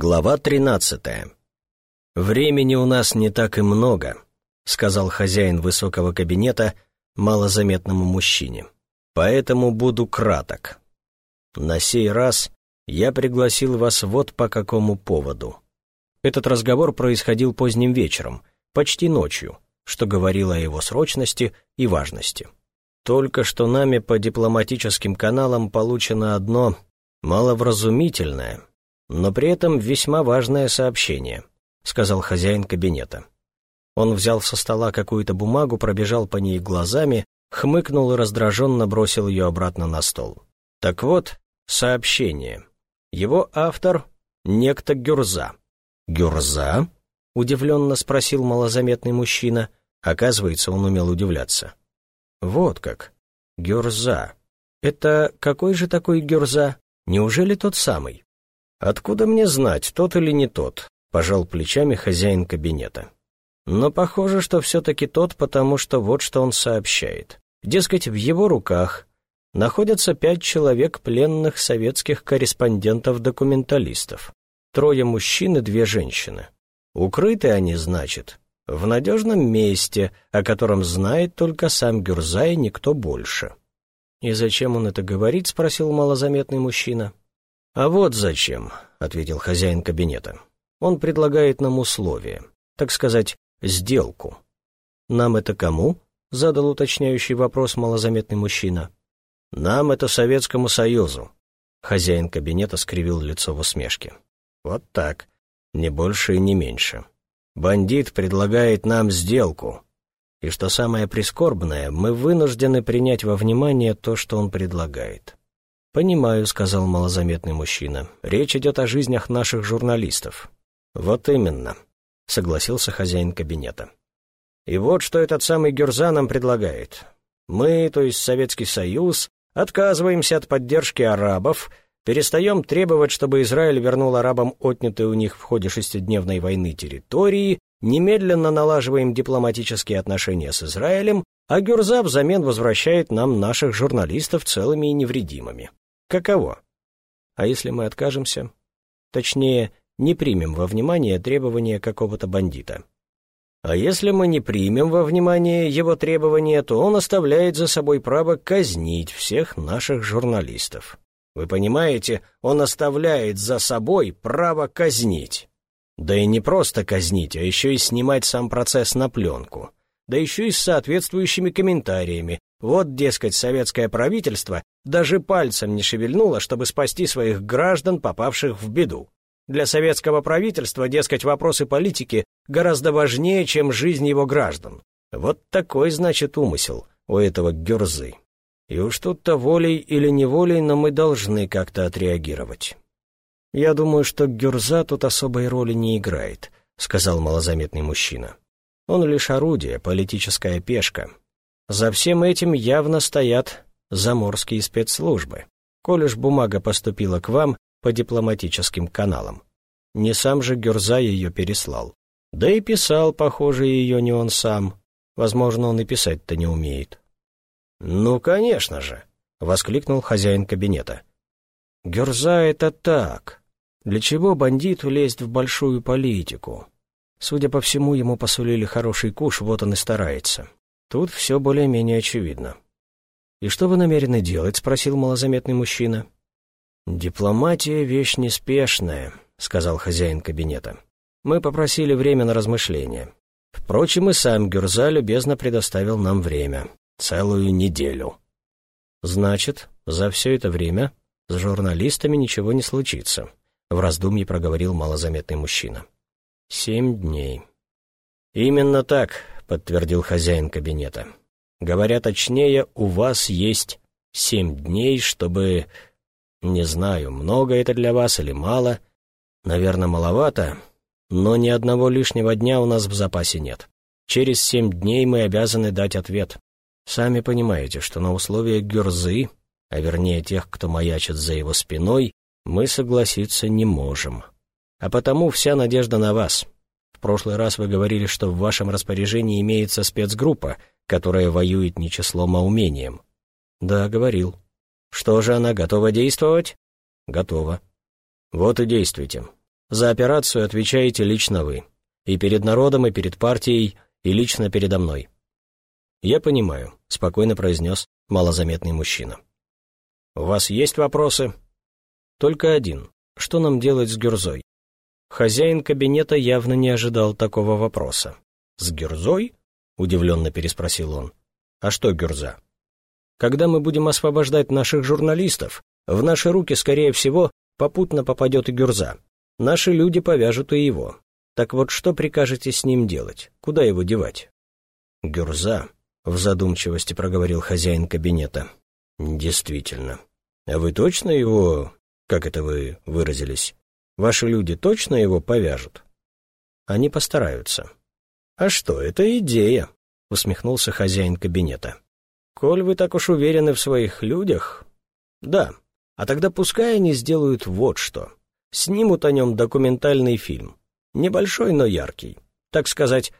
Глава 13. «Времени у нас не так и много», — сказал хозяин высокого кабинета малозаметному мужчине. «Поэтому буду краток. На сей раз я пригласил вас вот по какому поводу. Этот разговор происходил поздним вечером, почти ночью, что говорило о его срочности и важности. Только что нами по дипломатическим каналам получено одно маловразумительное, но при этом весьма важное сообщение», — сказал хозяин кабинета. Он взял со стола какую-то бумагу, пробежал по ней глазами, хмыкнул и раздраженно бросил ее обратно на стол. Так вот, сообщение. Его автор — некто Гюрза. «Гюрза?» — удивленно спросил малозаметный мужчина. Оказывается, он умел удивляться. «Вот как. Гюрза. Это какой же такой Гюрза? Неужели тот самый?» «Откуда мне знать, тот или не тот?» — пожал плечами хозяин кабинета. Но похоже, что все-таки тот, потому что вот что он сообщает. Дескать, в его руках находятся пять человек пленных советских корреспондентов-документалистов. Трое мужчин и две женщины. Укрыты они, значит, в надежном месте, о котором знает только сам Гюрза и никто больше. «И зачем он это говорит?» — спросил малозаметный мужчина. «А вот зачем», — ответил хозяин кабинета. «Он предлагает нам условия, так сказать, сделку». «Нам это кому?» — задал уточняющий вопрос малозаметный мужчина. «Нам это Советскому Союзу». Хозяин кабинета скривил лицо в усмешке. «Вот так. Не больше и не меньше. Бандит предлагает нам сделку. И что самое прискорбное, мы вынуждены принять во внимание то, что он предлагает. «Понимаю», — сказал малозаметный мужчина. «Речь идет о жизнях наших журналистов». «Вот именно», — согласился хозяин кабинета. «И вот что этот самый Гюрза нам предлагает. Мы, то есть Советский Союз, отказываемся от поддержки арабов, перестаем требовать, чтобы Израиль вернул арабам отнятые у них в ходе шестидневной войны территории, немедленно налаживаем дипломатические отношения с Израилем, а Гюрза взамен возвращает нам наших журналистов целыми и невредимыми. Каково? А если мы откажемся? Точнее, не примем во внимание требования какого-то бандита. А если мы не примем во внимание его требования, то он оставляет за собой право казнить всех наших журналистов. Вы понимаете, он оставляет за собой право казнить. Да и не просто казнить, а еще и снимать сам процесс на пленку. Да еще и с соответствующими комментариями, вот, дескать, советское правительство даже пальцем не шевельнуло, чтобы спасти своих граждан, попавших в беду. Для советского правительства, дескать, вопросы политики гораздо важнее, чем жизнь его граждан. Вот такой, значит, умысел у этого гюрзы. И уж тут-то волей или неволей, но мы должны как-то отреагировать. «Я думаю, что Гюрза тут особой роли не играет», — сказал малозаметный мужчина. «Он лишь орудие, политическая пешка, за всем этим явно стоят заморские спецслужбы, коль уж бумага поступила к вам по дипломатическим каналам. Не сам же Гюрза ее переслал. Да и писал, похоже, ее не он сам. Возможно, он и писать-то не умеет. «Ну, конечно же!» — воскликнул хозяин кабинета. «Гюрза — это так. Для чего бандиту лезть в большую политику? Судя по всему, ему посулили хороший куш, вот он и старается. Тут все более-менее очевидно. «И что вы намерены делать?» — спросил малозаметный мужчина. «Дипломатия — вещь неспешная», — сказал хозяин кабинета. «Мы попросили время на размышление. Впрочем, и сам Гюрза любезно предоставил нам время. Целую неделю». «Значит, за все это время с журналистами ничего не случится», — в раздумье проговорил малозаметный мужчина. «Семь дней». «Именно так», подтвердил хозяин кабинета. «Говоря точнее, у вас есть семь дней, чтобы... Не знаю, много это для вас или мало. Наверное, маловато, но ни одного лишнего дня у нас в запасе нет. Через семь дней мы обязаны дать ответ. Сами понимаете, что на условиях Гюрзы, а вернее тех, кто маячит за его спиной, мы согласиться не можем. А потому вся надежда на вас. В прошлый раз вы говорили, что в вашем распоряжении имеется спецгруппа, которая воюет не числом, а умением. Да, говорил. Что же она, готова действовать? Готова. Вот и действуйте. За операцию отвечаете лично вы. И перед народом, и перед партией, и лично передо мной. «Я понимаю», — спокойно произнес малозаметный мужчина. «У вас есть вопросы?» «Только один. Что нам делать с Гюрзой?» Хозяин кабинета явно не ожидал такого вопроса. «С Гюрзой?» — удивленно переспросил он. «А что Гюрза?» «Когда мы будем освобождать наших журналистов, в наши руки, скорее всего, попутно попадет и Гюрза. Наши люди повяжут и его. Так вот, что прикажете с ним делать? Куда его девать?» «Гюрза», — в задумчивости проговорил хозяин кабинета. «Действительно. А вы точно его, как это вы выразились, ваши люди точно его повяжут?» «Они постараются». «А что, это идея», — усмехнулся хозяин кабинета. «Коль вы так уж уверены в своих людях...» «Да, а тогда пускай они сделают вот что. Снимут о нем документальный фильм. Небольшой, но яркий. Так сказать,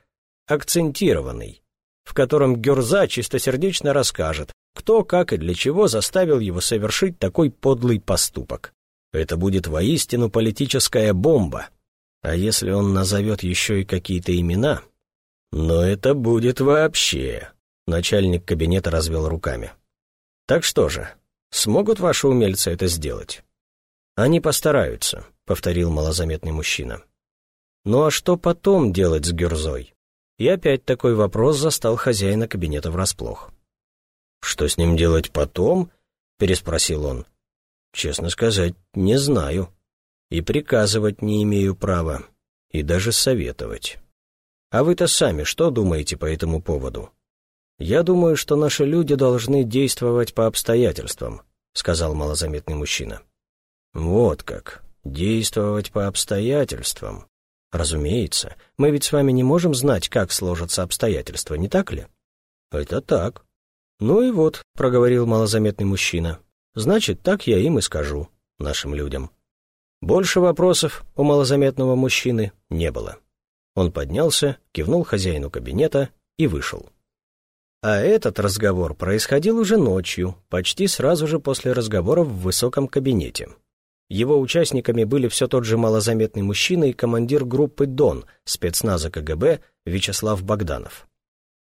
акцентированный. В котором Гюрза чистосердечно расскажет, кто, как и для чего заставил его совершить такой подлый поступок. Это будет воистину политическая бомба. А если он назовет еще и какие-то имена? Но это будет вообще... Начальник кабинета развел руками. Так что же, смогут ваши умельцы это сделать? «Они постараются», — повторил малозаметный мужчина. «Ну а что потом делать с Гюрзой?» И опять такой вопрос застал хозяина кабинета врасплох. «Что с ним делать потом?» — переспросил он. «Честно сказать, не знаю. И приказывать не имею права, и даже советовать. А вы-то сами что думаете по этому поводу?» «Я думаю, что наши люди должны действовать по обстоятельствам», — сказал малозаметный мужчина. Вот как. Действовать по обстоятельствам. Разумеется, мы ведь с вами не можем знать, как сложатся обстоятельства, не так ли? Это так. Ну и вот, проговорил малозаметный мужчина. Значит, так я им и скажу, нашим людям. Больше вопросов у малозаметного мужчины не было. Он поднялся, кивнул хозяину кабинета и вышел. А этот разговор происходил уже ночью, почти сразу же после разговора в высоком кабинете. Его участниками были все тот же малозаметный мужчина и командир группы «Дон» спецназа КГБ Вячеслав Богданов.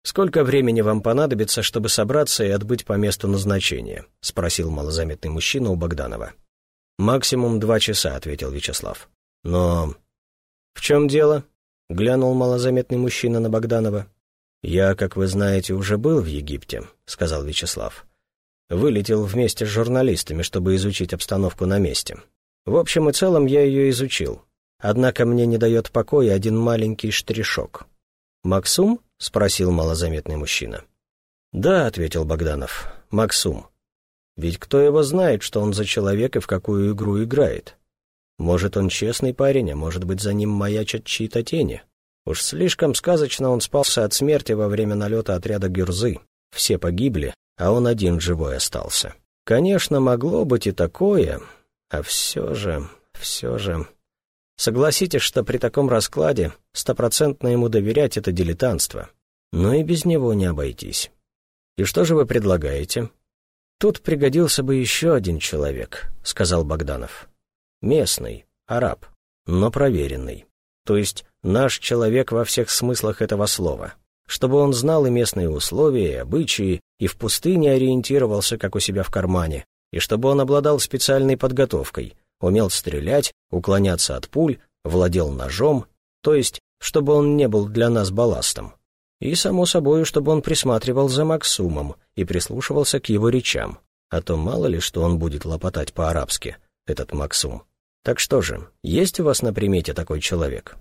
«Сколько времени вам понадобится, чтобы собраться и отбыть по месту назначения?» — спросил малозаметный мужчина у Богданова. «Максимум два часа», — ответил Вячеслав. «Но...» «В чем дело?» — глянул малозаметный мужчина на Богданова. «Я, как вы знаете, уже был в Египте», — сказал Вячеслав. Вылетел вместе с журналистами, чтобы изучить обстановку на месте. В общем и целом я ее изучил. Однако мне не дает покоя один маленький штришок. «Максум?» — спросил малозаметный мужчина. «Да», — ответил Богданов, — «Максум. Ведь кто его знает, что он за человек и в какую игру играет? Может, он честный парень, а может быть, за ним маячат чьи-то тени. Уж слишком сказочно он спался от смерти во время налета отряда Гюрзы. Все погибли, а он один живой остался. Конечно, могло быть и такое, а все же, все же... Согласитесь, что при таком раскладе стопроцентно ему доверять — это дилетантство. Но и без него не обойтись. И что же вы предлагаете? Тут пригодился бы еще один человек, — сказал Богданов. Местный, араб, но проверенный. То есть наш человек во всех смыслах этого слова чтобы он знал и местные условия, и обычаи, и в пустыне ориентировался, как у себя в кармане, и чтобы он обладал специальной подготовкой, умел стрелять, уклоняться от пуль, владел ножом, то есть, чтобы он не был для нас балластом. И, само собой, чтобы он присматривал за Максумом и прислушивался к его речам, а то мало ли, что он будет лопотать по-арабски, этот Максум. Так что же, есть у вас на примете такой человек?»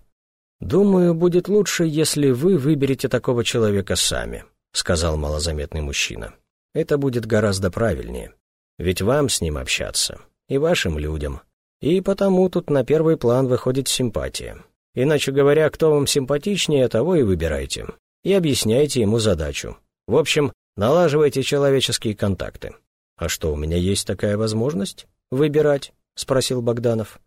«Думаю, будет лучше, если вы выберете такого человека сами», — сказал малозаметный мужчина. «Это будет гораздо правильнее. Ведь вам с ним общаться, и вашим людям. И потому тут на первый план выходит симпатия. Иначе говоря, кто вам симпатичнее, того и выбирайте. И объясняйте ему задачу. В общем, налаживайте человеческие контакты. «А что, у меня есть такая возможность? Выбирать?» — спросил Богданов.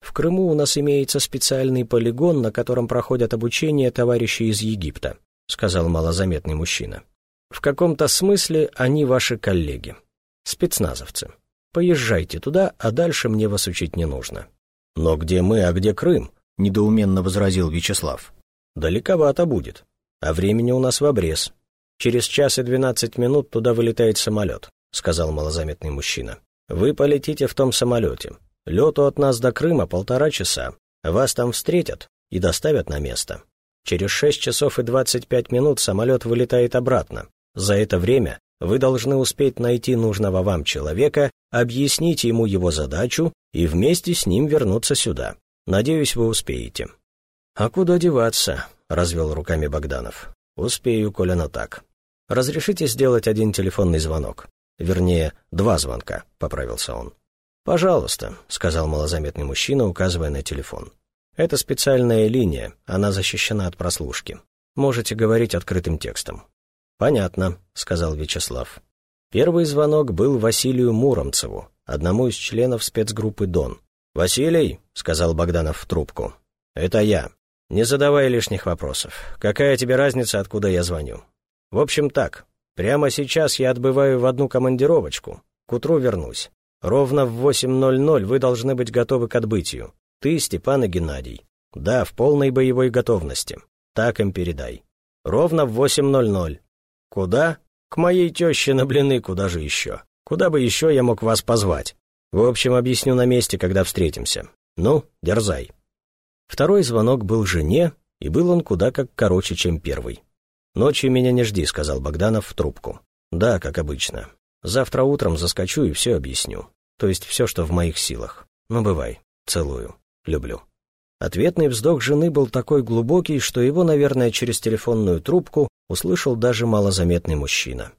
В Крыму у нас имеется специальный полигон, на котором проходят обучение товарищи из Египта», — сказал малозаметный мужчина. «В каком-то смысле они ваши коллеги. Спецназовцы. Поезжайте туда, а дальше мне вас учить не нужно. «Но где мы, а где Крым?» — недоуменно возразил Вячеслав. «Далековато будет. А времени у нас в обрез. Через час и двенадцать минут туда вылетает самолет», — сказал малозаметный мужчина. «Вы полетите в том самолете. Лету от нас до Крыма полтора часа. Вас там встретят и доставят на место. Через шесть часов и двадцать пять минут самолет вылетает обратно. За это время вы должны успеть найти нужного вам человека, объяснить ему его задачу и вместе с ним вернуться сюда. Надеюсь, вы успеете». «А куда деваться?» — развел руками Богданов. «Успею, коль оно так. Разрешите сделать один телефонный звонок? Вернее, два звонка», — поправился он. «Пожалуйста», — сказал малозаметный мужчина, указывая на телефон. «Это специальная линия, она защищена от прослушки. Можете говорить открытым текстом». «Понятно», — сказал Вячеслав. Первый звонок был Василию Муромцеву, одному из членов спецгруппы «Дон». «Василий», — сказал Богданов в трубку, — «это я. Не задавай лишних вопросов. Какая тебе разница, откуда я звоню? В общем так, прямо сейчас я отбываю в одну командировочку. К утру вернусь. Ровно в 8.00 вы должны быть готовы к отбытию. Ты, Степан и Геннадий. Да, в полной боевой готовности. Так им передай. Ровно в 8.00. Куда? К моей теще на блины, куда же еще? Куда бы еще я мог вас позвать? В общем, объясню на месте, когда встретимся. Ну, дерзай. Второй звонок был жене, и был он куда как короче, чем первый. «Ночью меня не жди», — сказал Богданов в трубку. «Да, как обычно. Завтра утром заскочу и все объясню. То есть все, что в моих силах. Ну, бывай. Целую. Люблю». Ответный вздох жены был такой глубокий, что его, наверное, через телефонную трубку услышал даже малозаметный мужчина.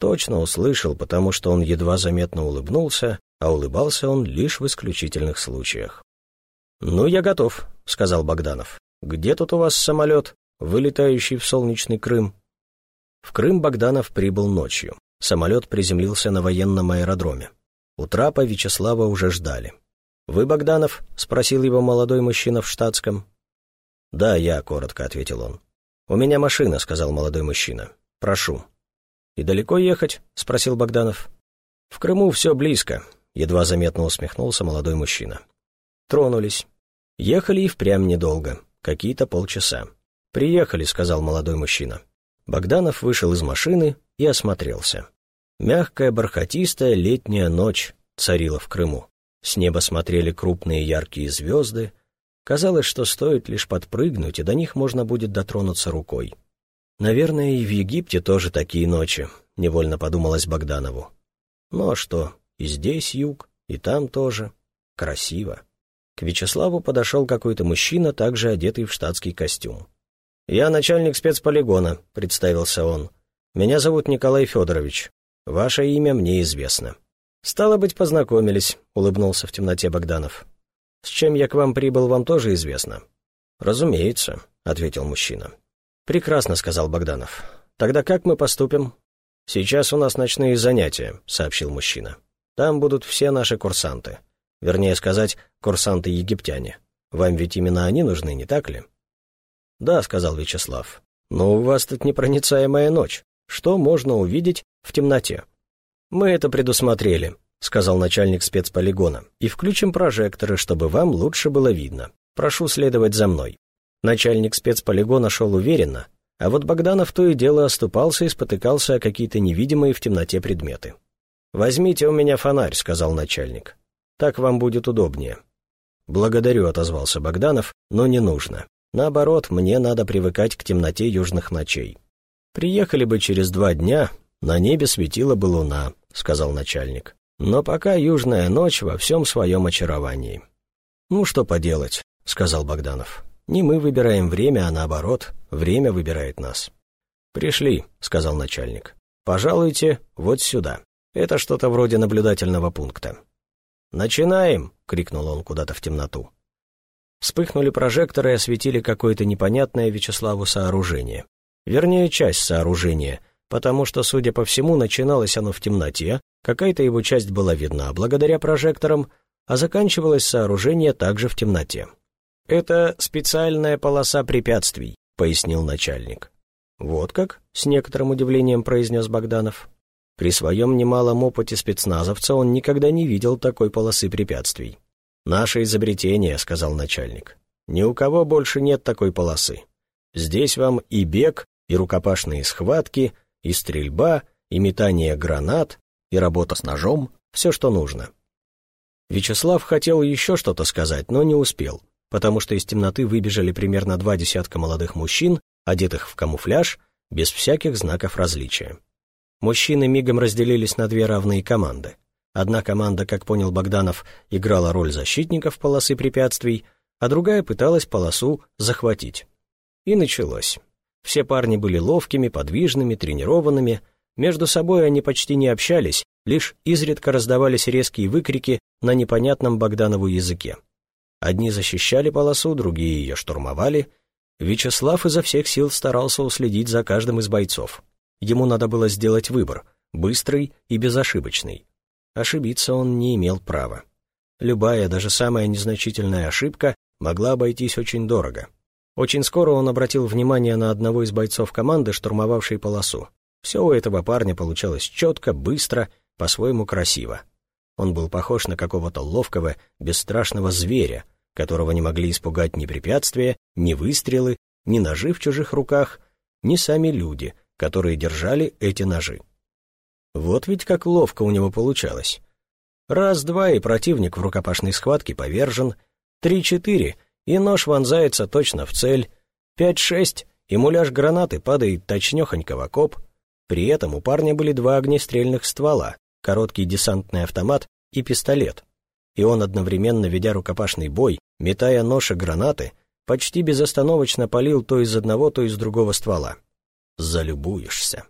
Точно услышал, потому что он едва заметно улыбнулся, а улыбался он лишь в исключительных случаях. «Ну, я готов», — сказал Богданов. «Где тут у вас самолет, вылетающий в солнечный Крым?» В Крым Богданов прибыл ночью. Самолет приземлился на военном аэродроме. У трапа Вячеслава уже ждали. «Вы, Богданов?» — спросил его молодой мужчина в штатском. «Да, я», — коротко ответил он. «У меня машина», — сказал молодой мужчина. «Прошу». «И далеко ехать?» — спросил Богданов. «В Крыму все близко», — едва заметно усмехнулся молодой мужчина. Тронулись. Ехали и впрямь недолго, какие-то полчаса. «Приехали», — сказал молодой мужчина. Богданов вышел из машины и осмотрелся. Мягкая, бархатистая летняя ночь царила в Крыму. С неба смотрели крупные яркие звезды. Казалось, что стоит лишь подпрыгнуть, и до них можно будет дотронуться рукой. Наверное, и в Египте тоже такие ночи, невольно подумалось Богданову. Ну а что, и здесь юг, и там тоже. Красиво. К Вячеславу подошел какой-то мужчина, также одетый в штатский костюм. «Я начальник спецполигона», — представился он. «Меня зовут Николай Федорович. Ваше имя мне известно». «Стало быть, познакомились», — улыбнулся в темноте Богданов. «С чем я к вам прибыл, вам тоже известно?» «Разумеется», — ответил мужчина. «Прекрасно», — сказал Богданов. «Тогда как мы поступим?» «Сейчас у нас ночные занятия», — сообщил мужчина. «Там будут все наши курсанты. Вернее сказать, курсанты-египтяне. Вам ведь именно они нужны, не так ли?» «Да», — сказал Вячеслав. «Но у вас тут непроницаемая ночь. Что можно увидеть в темноте?» «Мы это предусмотрели», — сказал начальник спецполигона, «и включим прожекторы, чтобы вам лучше было видно. Прошу следовать за мной». Начальник спецполигона шел уверенно, а вот Богданов то и дело оступался и спотыкался о какие-то невидимые в темноте предметы. «Возьмите у меня фонарь», — сказал начальник. «Так вам будет удобнее». «Благодарю», — отозвался Богданов, — «но не нужно. Наоборот, мне надо привыкать к темноте южных ночей. Приехали бы через два дня, на небе светила бы луна, — сказал начальник. «Но пока южная ночь во всем своем очаровании». «Ну, что поделать», — сказал Богданов. «Не мы выбираем время, а наоборот, время выбирает нас». «Пришли», — сказал начальник. «Пожалуйте вот сюда. Это что-то вроде наблюдательного пункта». «Начинаем!» — крикнул он куда-то в темноту. Вспыхнули прожекторы и осветили какое-то непонятное Вячеславу сооружение. Вернее, часть сооружения — потому что, судя по всему, начиналось оно в темноте, какая-то его часть была видна благодаря прожекторам, а заканчивалось сооружение также в темноте. «Это специальная полоса препятствий», — пояснил начальник. «Вот как?» — с некоторым удивлением произнес Богданов. При своем немалом опыте спецназовца он никогда не видел такой полосы препятствий. «Наше изобретение», — сказал начальник. «Ни у кого больше нет такой полосы. Здесь вам и бег, и рукопашные схватки, и стрельба, и метание гранат, и работа с ножом, все, что нужно». Вячеслав хотел еще что-то сказать, но не успел, потому что из темноты выбежали примерно два десятка молодых мужчин, одетых в камуфляж, без всяких знаков различия. Мужчины мигом разделились на две равные команды. Одна команда, как понял Богданов, играла роль защитников полосы препятствий, а другая пыталась полосу захватить. И началось. Все парни были ловкими, подвижными, тренированными, между собой они почти не общались, лишь изредка раздавались резкие выкрики на непонятном Богданову языке. Одни защищали полосу, другие ее штурмовали. Вячеслав изо всех сил старался уследить за каждым из бойцов. Ему надо было сделать выбор, быстрый и безошибочный. Ошибиться он не имел права. Любая, даже самая незначительная ошибка могла обойтись очень дорого. Очень скоро он обратил внимание на одного из бойцов команды, штурмовавшей полосу. Все у этого парня получалось четко, быстро, по-своему красиво. Он был похож на какого-то ловкого, бесстрашного зверя, которого не могли испугать ни препятствия, ни выстрелы, ни ножи в чужих руках, ни сами люди, которые держали эти ножи. Вот ведь как ловко у него получалось. Раз-два, и противник в рукопашной схватке повержен. Три-четыре, и нож вонзается точно в цель. Пять-шесть, и муляж гранаты падает точнёхонько в окоп. При этом у парня были два огнестрельных ствола, короткий десантный автомат и пистолет. И он, одновременно ведя рукопашный бой, метая нож и гранаты, почти безостановочно палил то из одного, то из другого ствола. Залюбуешься.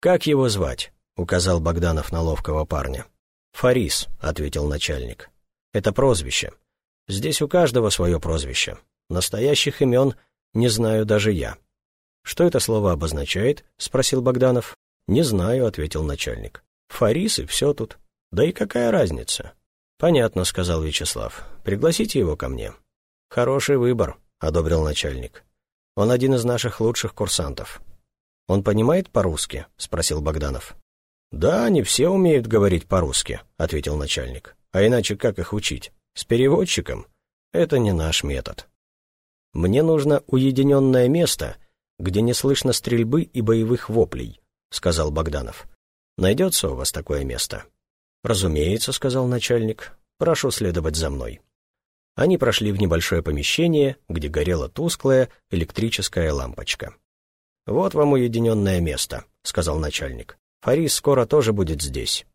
«Как его звать?» — указал Богданов на ловкого парня. «Фарис», — ответил начальник. «Это прозвище. Здесь у каждого свое прозвище. Настоящих имен не знаю даже я». «Что это слово обозначает?» — спросил Богданов. «Не знаю», — ответил начальник. «Фарис и все тут. Да и какая разница?» «Понятно», — сказал Вячеслав. «Пригласите его ко мне». «Хороший выбор», — одобрил начальник. «Он один из наших лучших курсантов». «Он понимает по-русски?» — спросил Богданов. «Да, не все умеют говорить по-русски», — ответил начальник. «А иначе как их учить? С переводчиком? Это не наш метод. Мне нужно уединенное место, где не слышно стрельбы и боевых воплей», — сказал Богданов. «Найдется у вас такое место?» «Разумеется», — сказал начальник. «Прошу следовать за мной». Они прошли в небольшое помещение, где горела тусклая электрическая лампочка. «Вот вам уединенное место», — сказал начальник. «Фарис скоро тоже будет здесь».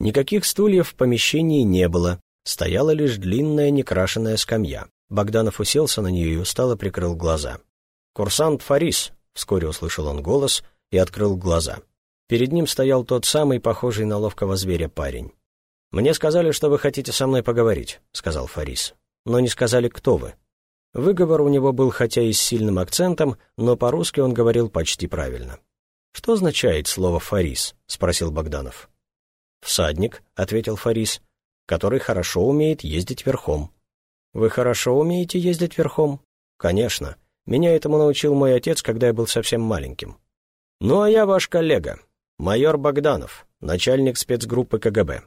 Никаких стульев в помещении не было, стояла лишь длинная некрашенная скамья. Богданов уселся на нее и устало прикрыл глаза. «Курсант Фарис», — вскоре услышал он голос и открыл глаза. Перед ним стоял тот самый, похожий на ловкого зверя парень. «Мне сказали, что вы хотите со мной поговорить», — сказал Фарис. «Но не сказали, кто вы». Выговор у него был хотя и с сильным акцентом, но по-русски он говорил почти правильно. «Что означает слово «фарис»?» — спросил Богданов. «Всадник», — ответил Фарис, — «который хорошо умеет ездить верхом». «Вы хорошо умеете ездить верхом?» «Конечно. Меня этому научил мой отец, когда я был совсем маленьким». «Ну, а я ваш коллега, майор Богданов, начальник спецгруппы КГБ».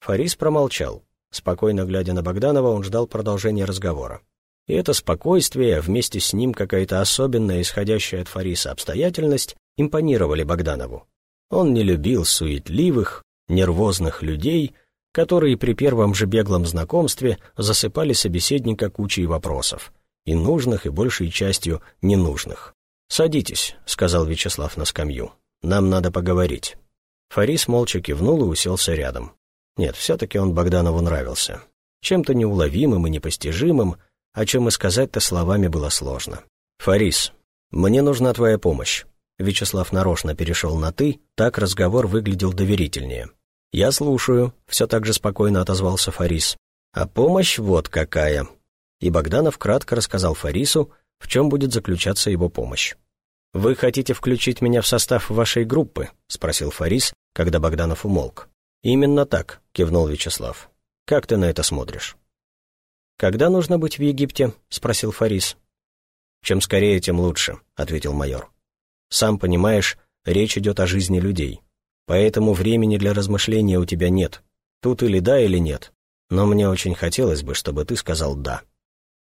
Фарис промолчал. Спокойно глядя на Богданова, он ждал продолжения разговора. И это спокойствие, вместе с ним какая-то особенная, исходящая от Фариса обстоятельность, импонировали Богданову. Он не любил суетливых, нервозных людей, которые при первом же беглом знакомстве засыпали собеседника кучей вопросов, и нужных, и большей частью ненужных. «Садитесь», — сказал Вячеслав на скамью. «Нам надо поговорить». Фарис молча кивнул и уселся рядом. Нет, все-таки он Богданову нравился. Чем-то неуловимым и непостижимым, о чем и сказать-то словами было сложно. «Фарис, мне нужна твоя помощь». Вячеслав нарочно перешел на «ты», так разговор выглядел доверительнее. «Я слушаю», — все так же спокойно отозвался Фарис. «А помощь вот какая». И Богданов кратко рассказал Фарису, в чем будет заключаться его помощь. «Вы хотите включить меня в состав вашей группы?» — спросил Фарис, когда Богданов умолк. «Именно так», — кивнул Вячеслав. «Как ты на это смотришь?» «Когда нужно быть в Египте?» — спросил Фарис. «Чем скорее, тем лучше», — ответил майор. «Сам понимаешь, речь идет о жизни людей. Поэтому времени для размышления у тебя нет. Тут или да, или нет. Но мне очень хотелось бы, чтобы ты сказал «да».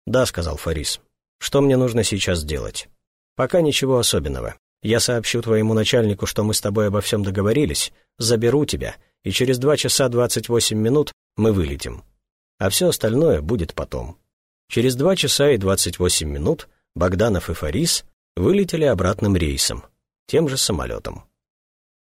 «Да», — сказал Фарис. «Что мне нужно сейчас делать?» «Пока ничего особенного. Я сообщу твоему начальнику, что мы с тобой обо всем договорились, заберу тебя, и через два часа двадцать восемь минут мы вылетим. А все остальное будет потом». Через два часа и двадцать восемь минут Богданов и Фарис вылетели обратным рейсом, тем же самолетом.